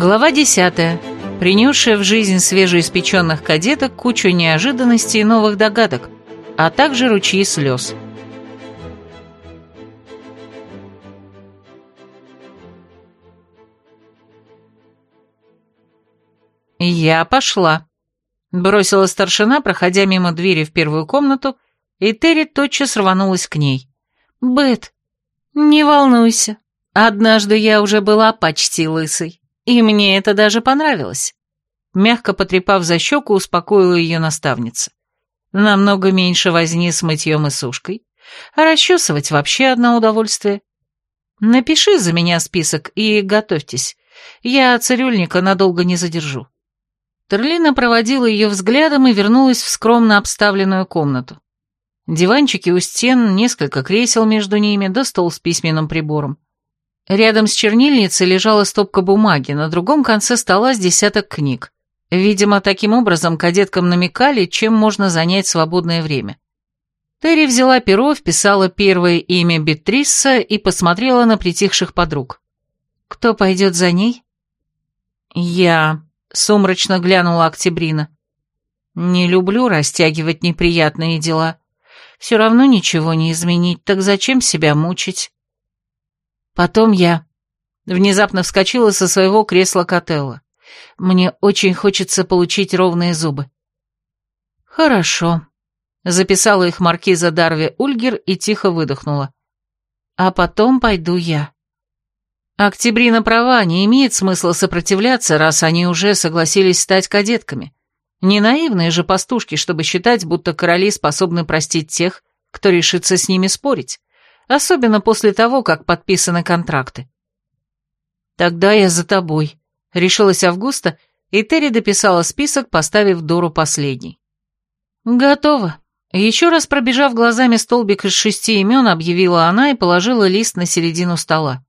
Глава десятая. Принесшая в жизнь свежеиспеченных кадеток кучу неожиданностей и новых догадок, а также ручьи слез. «Я пошла», — бросила старшина, проходя мимо двери в первую комнату, и Терри тотчас рванулась к ней. «Бет, не волнуйся, однажды я уже была почти лысой, и мне это даже понравилось». Мягко потрепав за щеку, успокоила ее наставница. «Намного меньше возни с мытьем и сушкой, а расчесывать вообще одно удовольствие. Напиши за меня список и готовьтесь, я цирюльника надолго не задержу». Терлина проводила ее взглядом и вернулась в скромно обставленную комнату. Диванчики у стен, несколько кресел между ними, да стол с письменным прибором. Рядом с чернильницей лежала стопка бумаги, на другом конце стола с десяток книг. Видимо, таким образом кадеткам намекали, чем можно занять свободное время. Терри взяла перо, вписала первое имя Бетрисса и посмотрела на притихших подруг. «Кто пойдет за ней?» «Я», Сумрачно глянула Октябрина. «Не люблю растягивать неприятные дела. Все равно ничего не изменить, так зачем себя мучить?» Потом я внезапно вскочила со своего кресла Котелла. Мне очень хочется получить ровные зубы. «Хорошо», — записала их маркиза Дарви Ульгер и тихо выдохнула. «А потом пойду я». Октябрина права, не имеет смысла сопротивляться, раз они уже согласились стать кадетками. Не наивные же пастушки, чтобы считать, будто короли способны простить тех, кто решится с ними спорить, особенно после того, как подписаны контракты. «Тогда я за тобой», — решилась Августа, и Терри дописала список, поставив Дору последней. «Готово». Еще раз пробежав глазами столбик из шести имен, объявила она и положила лист на середину стола.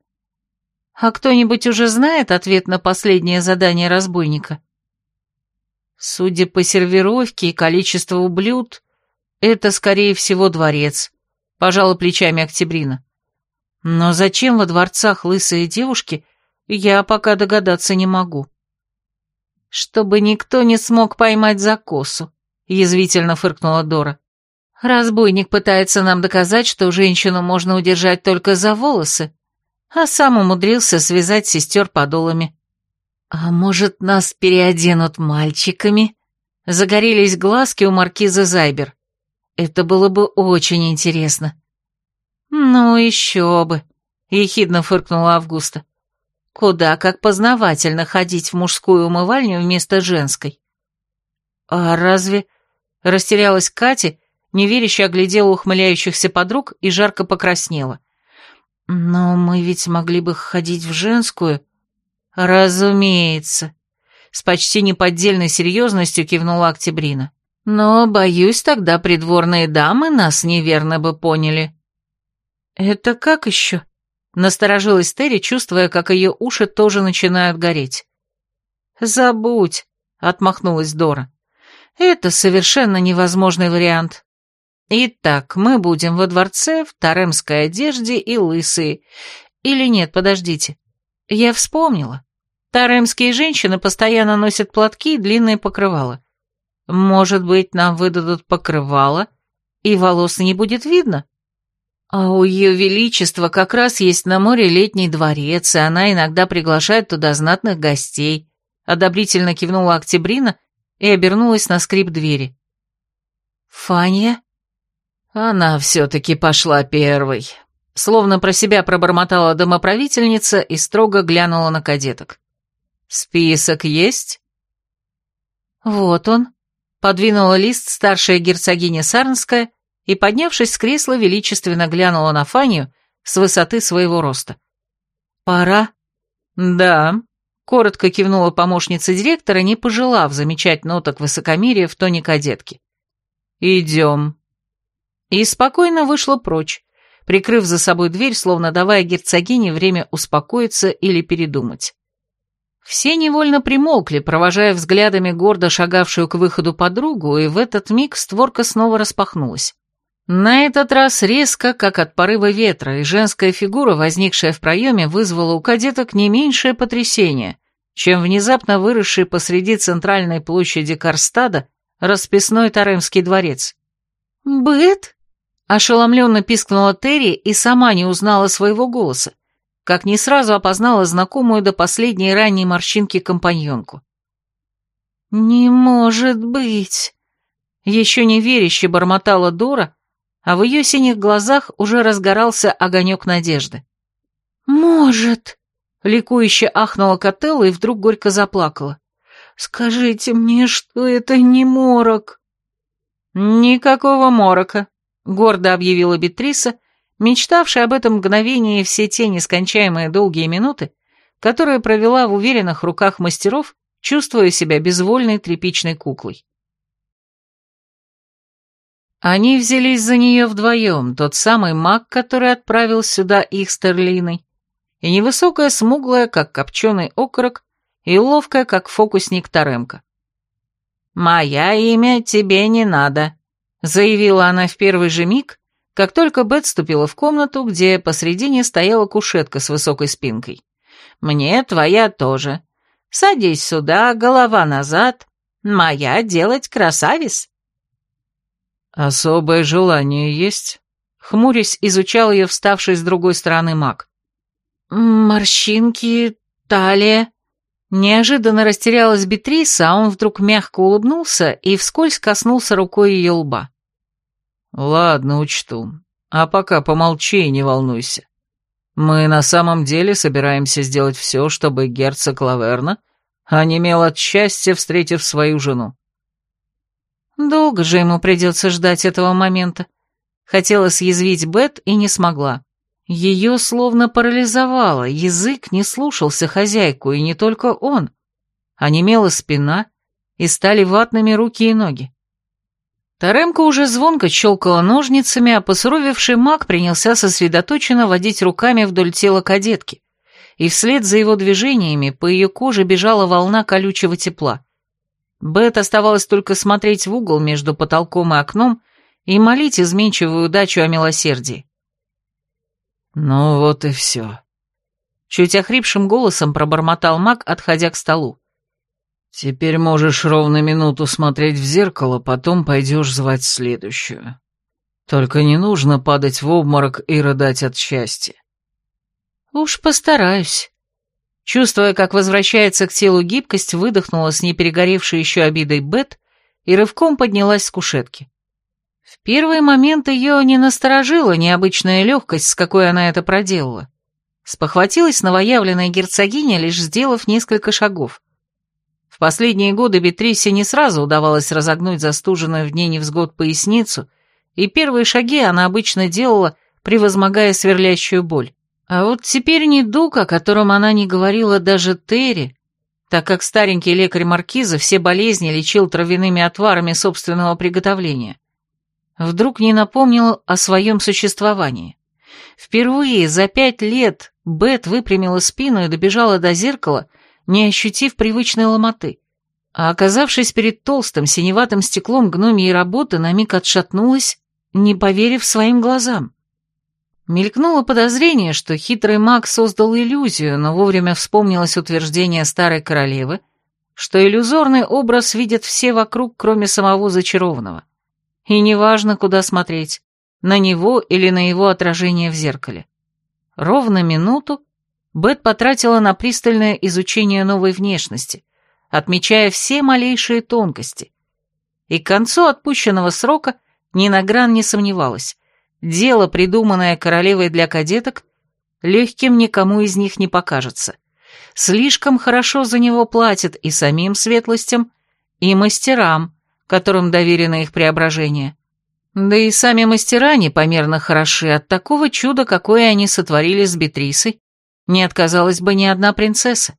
А кто-нибудь уже знает ответ на последнее задание разбойника? Судя по сервировке и количеству блюд, это, скорее всего, дворец, пожала плечами Октябрина. Но зачем во дворцах лысые девушки, я пока догадаться не могу. Чтобы никто не смог поймать за косу, язвительно фыркнула Дора. Разбойник пытается нам доказать, что женщину можно удержать только за волосы, а сам умудрился связать сестер подолами. «А может, нас переоденут мальчиками?» Загорелись глазки у маркиза Зайбер. Это было бы очень интересно. «Ну, еще бы», — ехидно фыркнула Августа. «Куда как познавательно ходить в мужскую умывальню вместо женской». «А разве...» — растерялась Катя, неверяще оглядела ухмыляющихся подруг и жарко покраснела. — «Но мы ведь могли бы ходить в женскую». «Разумеется», — с почти неподдельной серьезностью кивнула Октябрина. «Но, боюсь, тогда придворные дамы нас неверно бы поняли». «Это как еще?» — насторожилась Терри, чувствуя, как ее уши тоже начинают гореть. «Забудь», — отмахнулась Дора. «Это совершенно невозможный вариант. Итак, мы будем во дворце в таремской одежде и лысые. Или нет, подождите. Я вспомнила. Таремские женщины постоянно носят платки и длинные покрывала. Может быть, нам выдадут покрывало, и волос не будет видно? А у ее величества как раз есть на море летний дворец, и она иногда приглашает туда знатных гостей. Одобрительно кивнула Октябрина и обернулась на скрип двери. «Фанья?» Она все-таки пошла первой. Словно про себя пробормотала домоправительница и строго глянула на кадеток. «Список есть?» «Вот он», — подвинула лист старшая герцогиня Сарнская и, поднявшись с кресла, величественно глянула на Фанию с высоты своего роста. «Пора?» «Да», — коротко кивнула помощница директора, не пожелав замечать ноток высокомерия в тоне кадетки. «Идем» и спокойно вышла прочь, прикрыв за собой дверь, словно давая герцогине время успокоиться или передумать. Все невольно примолкли, провожая взглядами гордо шагавшую к выходу подругу, и в этот миг створка снова распахнулась. На этот раз резко, как от порыва ветра, и женская фигура, возникшая в проеме, вызвала у кадеток не меньшее потрясение, чем внезапно выросший посреди центральной площади Карстада расписной Таремский дворец. «Быт?» — ошеломленно пискнула Терри и сама не узнала своего голоса, как не сразу опознала знакомую до последней ранней морщинки компаньонку. «Не может быть!» Еще не веряще бормотала Дора, а в ее синих глазах уже разгорался огонек надежды. «Может!» — ликующе ахнула Котелла и вдруг горько заплакала. «Скажите мне, что это не морок?» «Никакого морока», — гордо объявила Бетриса, мечтавшая об этом мгновении все те нескончаемые долгие минуты, которые провела в уверенных руках мастеров, чувствуя себя безвольной тряпичной куклой. Они взялись за нее вдвоем, тот самый маг, который отправил сюда их с Терлиной, и невысокая, смуглая, как копченый окорок, и ловкая, как фокусник Таремка. «Моя имя тебе не надо», — заявила она в первый же миг, как только Бет ступила в комнату, где посредине стояла кушетка с высокой спинкой. «Мне твоя тоже. Садись сюда, голова назад. Моя делать красавец». «Особое желание есть?» Хмурясь, изучал ее вставший с другой стороны маг. «Морщинки, талия...» Неожиданно растерялась Бетриса, а он вдруг мягко улыбнулся и вскользь коснулся рукой ее лба. «Ладно, учту. А пока помолчи и не волнуйся. Мы на самом деле собираемся сделать все, чтобы герцог Лаверна онемел от счастья, встретив свою жену. Долго же ему придется ждать этого момента. Хотела съязвить Бет и не смогла. Ее словно парализовало, язык не слушался хозяйку, и не только он. Онемела спина, и стали ватными руки и ноги. Таремка уже звонко щелкала ножницами, а посуровевший маг принялся сосредоточенно водить руками вдоль тела кадетки, и вслед за его движениями по ее коже бежала волна колючего тепла. Бет оставалось только смотреть в угол между потолком и окном и молить изменчивую удачу о милосердии. «Ну вот и все», — чуть охрипшим голосом пробормотал маг, отходя к столу. «Теперь можешь ровно минуту смотреть в зеркало, потом пойдешь звать следующую. Только не нужно падать в обморок и рыдать от счастья». «Уж постараюсь». Чувствуя, как возвращается к телу гибкость, выдохнула с неперегоревшей еще обидой Бет и рывком поднялась с кушетки. В первый момент ее не насторожила необычная легкость, с какой она это проделала. Спохватилась новоявленная герцогиня, лишь сделав несколько шагов. В последние годы Бетрисе не сразу удавалось разогнуть застуженную в дне невзгод поясницу, и первые шаги она обычно делала, превозмогая сверлящую боль. А вот теперь недуг, о котором она не говорила даже Терри, так как старенький лекарь Маркиза все болезни лечил травяными отварами собственного приготовления, вдруг не напомнил о своем существовании. Впервые за пять лет Бет выпрямила спину и добежала до зеркала, не ощутив привычной ломоты. А оказавшись перед толстым синеватым стеклом гномьей работы, на миг отшатнулась, не поверив своим глазам. Мелькнуло подозрение, что хитрый маг создал иллюзию, но вовремя вспомнилось утверждение старой королевы, что иллюзорный образ видят все вокруг, кроме самого зачарованного. И неважно, куда смотреть, на него или на его отражение в зеркале. Ровно минуту Бет потратила на пристальное изучение новой внешности, отмечая все малейшие тонкости. И к концу отпущенного срока ни на гран не сомневалась. Дело, придуманное королевой для кадеток, легким никому из них не покажется. Слишком хорошо за него платят и самим светлостям, и мастерам, которым доверено их преображение. Да и сами мастера непомерно хороши от такого чуда, какое они сотворили с Бетрисой, не отказалась бы ни одна принцесса.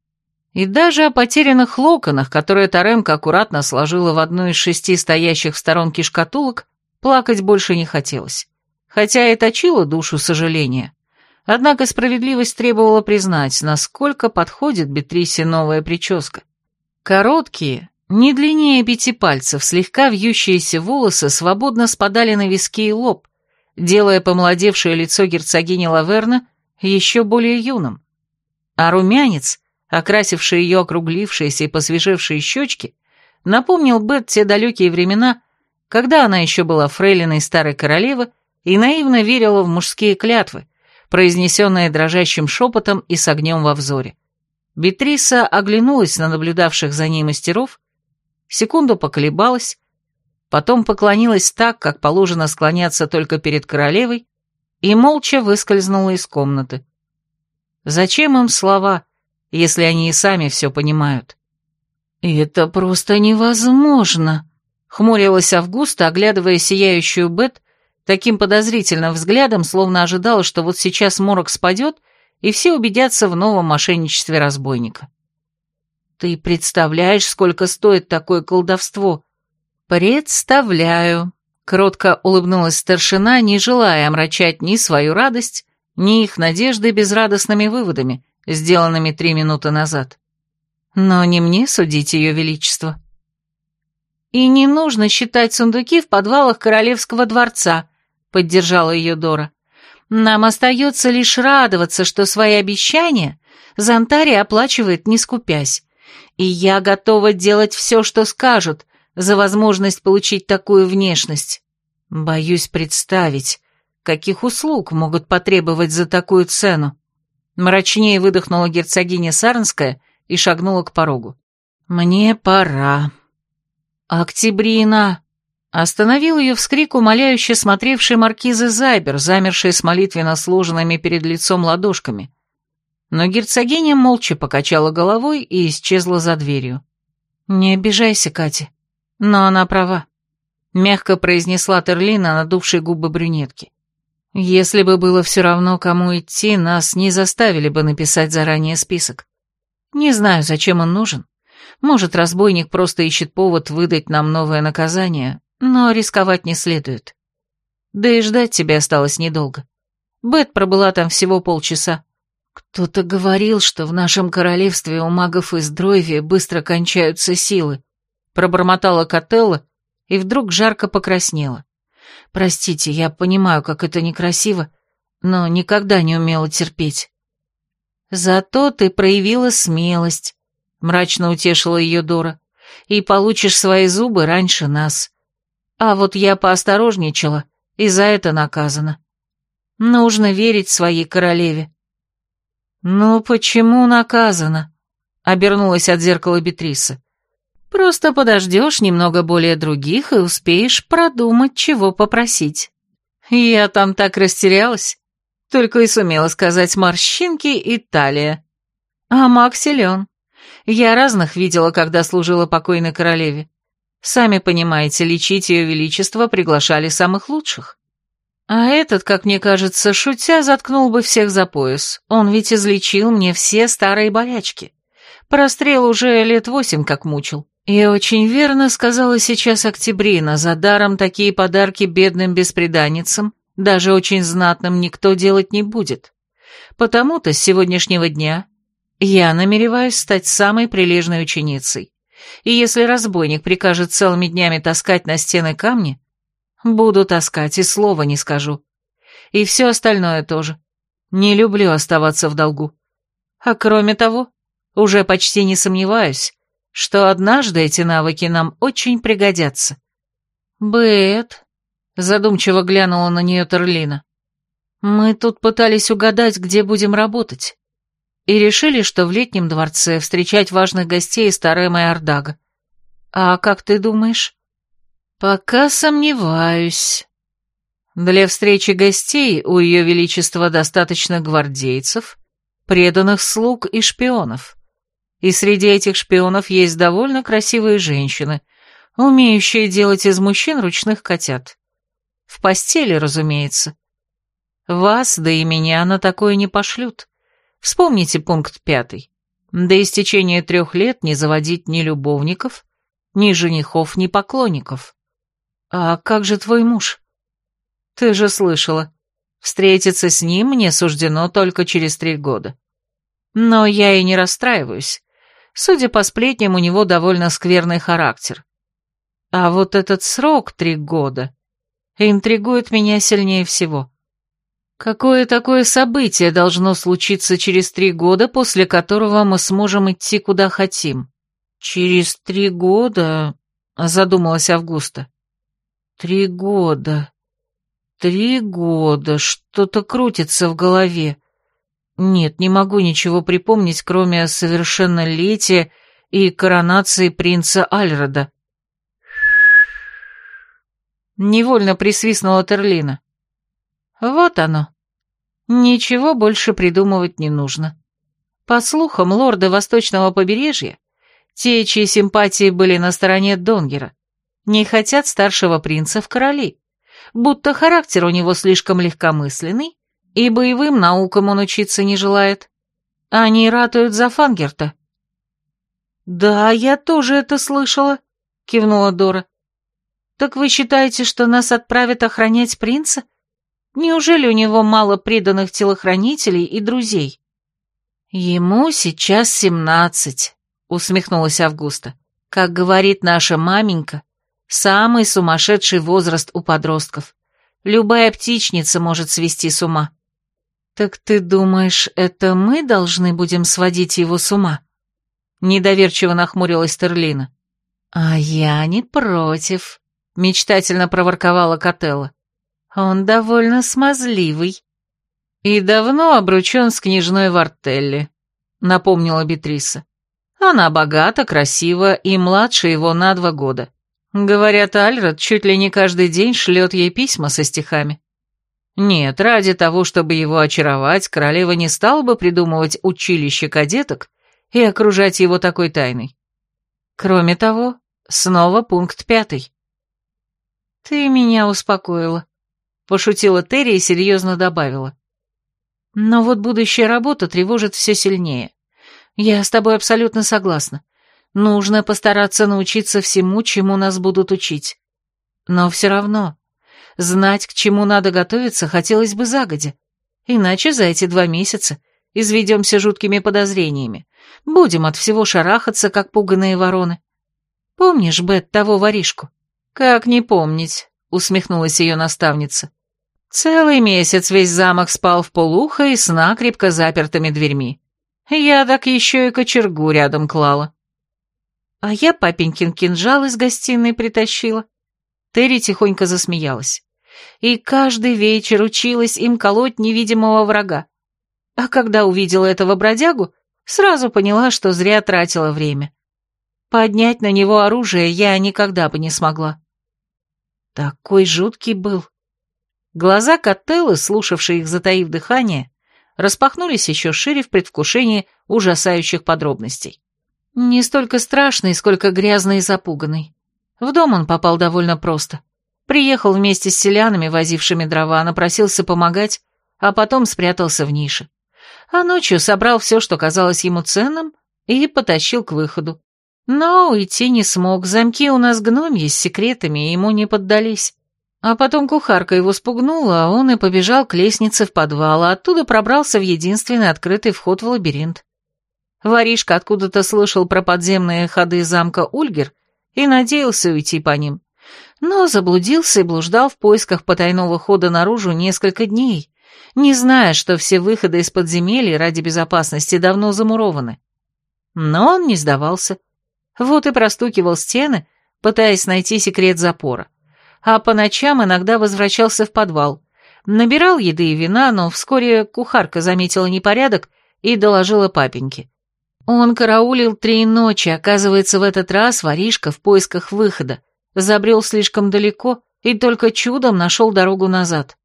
И даже о потерянных локонах, которые Таремка аккуратно сложила в одну из шести стоящих в сторонке шкатулок, плакать больше не хотелось хотя и точила душу сожаления. Однако справедливость требовала признать, насколько подходит Бетрисе новая прическа. Короткие, не длиннее пяти пальцев, слегка вьющиеся волосы свободно спадали на виски и лоб, делая помолодевшее лицо герцогини Лаверна еще более юным. А румянец, окрасивший ее округлившиеся и посвежевшие щечки, напомнил Бет те далекие времена, когда она еще была фрейлиной старой королевы и наивно верила в мужские клятвы, произнесенные дрожащим шепотом и с огнем во взоре. Бетриса оглянулась на наблюдавших за ней мастеров, секунду поколебалась, потом поклонилась так, как положено склоняться только перед королевой, и молча выскользнула из комнаты. Зачем им слова, если они и сами все понимают? «Это просто невозможно», — хмурилась Августа, оглядывая сияющую Бет таким подозрительным взглядом, словно ожидала, что вот сейчас морок спадет, и все убедятся в новом мошенничестве разбойника. «Ты представляешь, сколько стоит такое колдовство?» «Представляю», — кротко улыбнулась старшина, не желая омрачать ни свою радость, ни их надежды безрадостными выводами, сделанными три минуты назад. Но не мне судить ее величество. «И не нужно считать сундуки в подвалах королевского дворца», — поддержала ее Дора. «Нам остается лишь радоваться, что свои обещания Зонтария оплачивает, не скупясь. И я готова делать все, что скажут, за возможность получить такую внешность. Боюсь представить, каких услуг могут потребовать за такую цену. Мрачнее выдохнула герцогиня Сарнская и шагнула к порогу. «Мне пора». «Октябрина!» Остановил ее вскрик, умоляюще смотревший маркизы Зайбер, замерший с молитвенно сложенными перед лицом ладошками. Но герцогиня молча покачала головой и исчезла за дверью. «Не обижайся, Катя, но она права», — мягко произнесла Терлина, надувшей губы брюнетки. «Если бы было все равно, кому идти, нас не заставили бы написать заранее список. Не знаю, зачем он нужен. Может, разбойник просто ищет повод выдать нам новое наказание, но рисковать не следует. Да и ждать тебе осталось недолго. Бет пробыла там всего полчаса. Кто-то говорил, что в нашем королевстве у магов из Дройви быстро кончаются силы. Пробормотала Котелла и вдруг жарко покраснела. Простите, я понимаю, как это некрасиво, но никогда не умела терпеть. «Зато ты проявила смелость», — мрачно утешила ее Дора, «и получишь свои зубы раньше нас. А вот я поосторожничала, и за это наказана. Нужно верить своей королеве». «Ну почему наказана?» — обернулась от зеркала Бетриса. «Просто подождешь немного более других и успеешь продумать, чего попросить». Я там так растерялась. Только и сумела сказать морщинки и талия. А маг силен. Я разных видела, когда служила покойной королеве. Сами понимаете, лечить ее величество приглашали самых лучших. А этот, как мне кажется, шутя, заткнул бы всех за пояс. Он ведь излечил мне все старые болячки. Прострел уже лет восемь как мучил. И очень верно сказала сейчас Октябрина, за даром такие подарки бедным бесприданницам даже очень знатным никто делать не будет. Потому-то с сегодняшнего дня я намереваюсь стать самой прилежной ученицей. И если разбойник прикажет целыми днями таскать на стены камни, буду таскать и слова не скажу. И все остальное тоже. Не люблю оставаться в долгу. А кроме того, уже почти не сомневаюсь, что однажды эти навыки нам очень пригодятся. Бет, Задумчиво глянула на нее Терлина. «Мы тут пытались угадать, где будем работать. И решили, что в летнем дворце встречать важных гостей из Тарема и Ордага. А как ты думаешь?» «Пока сомневаюсь. Для встречи гостей у Ее Величества достаточно гвардейцев, преданных слуг и шпионов. И среди этих шпионов есть довольно красивые женщины, умеющие делать из мужчин ручных котят. В постели, разумеется. Вас, да и меня на такое не пошлют. Вспомните пункт пятый. До истечения трех лет не заводить ни любовников, ни женихов, ни поклонников. А как же твой муж? Ты же слышала. Встретиться с ним мне суждено только через три года. Но я и не расстраиваюсь. Судя по сплетням, у него довольно скверный характер. А вот этот срок три года интригует меня сильнее всего. Какое такое событие должно случиться через три года, после которого мы сможем идти куда хотим? Через три года, задумалась Августа. Три года. Три года. Что-то крутится в голове. Нет, не могу ничего припомнить, кроме совершеннолетия и коронации принца Альрода. Невольно присвистнула Терлина. Вот оно. Ничего больше придумывать не нужно. По слухам, лорды Восточного побережья, те, чьи симпатии были на стороне Донгера, не хотят старшего принца в короли, будто характер у него слишком легкомысленный, и боевым наукам он учиться не желает. Они ратуют за Фангерта. «Да, я тоже это слышала», — кивнула Дора. «Так вы считаете, что нас отправят охранять принца? Неужели у него мало преданных телохранителей и друзей?» «Ему сейчас семнадцать», — усмехнулась Августа. «Как говорит наша маменька, самый сумасшедший возраст у подростков. Любая птичница может свести с ума». «Так ты думаешь, это мы должны будем сводить его с ума?» Недоверчиво нахмурилась Терлина. «А я не против», — мечтательно проворковала Котелла. «Он довольно смазливый». «И давно обручен с княжной Вартелли», — напомнила Бетриса. «Она богата, красива и младше его на два года. Говорят, Альрод чуть ли не каждый день шлет ей письма со стихами. Нет, ради того, чтобы его очаровать, королева не стала бы придумывать училище кадеток и окружать его такой тайной. Кроме того, снова пункт пятый. «Ты меня успокоила», — пошутила Терри и серьезно добавила. «Но вот будущая работа тревожит все сильнее. Я с тобой абсолютно согласна. Нужно постараться научиться всему, чему нас будут учить. Но все равно, знать, к чему надо готовиться, хотелось бы загодя. Иначе за эти два месяца изведемся жуткими подозрениями. Будем от всего шарахаться, как пуганые вороны. Помнишь, Бет, того воришку? Как не помнить, усмехнулась ее наставница. Целый месяц весь замок спал в полухо и с накрепко запертыми дверьми. Я так еще и кочергу рядом клала. А я папенькин кинжал из гостиной притащила. Терри тихонько засмеялась. И каждый вечер училась им колоть невидимого врага. А когда увидела этого бродягу, сразу поняла, что зря тратила время. Поднять на него оружие я никогда бы не смогла. Такой жуткий был. Глаза Котеллы, слушавшие их, затаив дыхание, распахнулись еще шире в предвкушении ужасающих подробностей. Не столько страшный, сколько грязный и запуганный. В дом он попал довольно просто. Приехал вместе с селянами, возившими дрова, напросился помогать, а потом спрятался в нише а ночью собрал все, что казалось ему ценным, и потащил к выходу. Но уйти не смог, замки у нас гномьи с секретами, и ему не поддались. А потом кухарка его спугнула, а он и побежал к лестнице в подвал, а оттуда пробрался в единственный открытый вход в лабиринт. Воришка откуда-то слышал про подземные ходы замка Ульгер и надеялся уйти по ним. Но заблудился и блуждал в поисках потайного хода наружу несколько дней, не зная, что все выходы из подземелья ради безопасности давно замурованы. Но он не сдавался. Вот и простукивал стены, пытаясь найти секрет запора. А по ночам иногда возвращался в подвал. Набирал еды и вина, но вскоре кухарка заметила непорядок и доложила папеньке. Он караулил три ночи, оказывается, в этот раз воришка в поисках выхода. Забрел слишком далеко и только чудом нашел дорогу назад.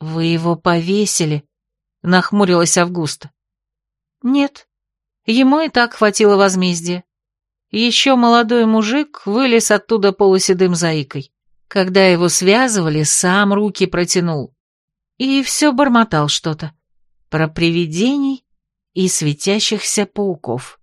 «Вы его повесили?» — нахмурилась Августа. «Нет, ему и так хватило возмездия. Еще молодой мужик вылез оттуда полуседым заикой. Когда его связывали, сам руки протянул. И все бормотал что-то. Про привидений и светящихся пауков.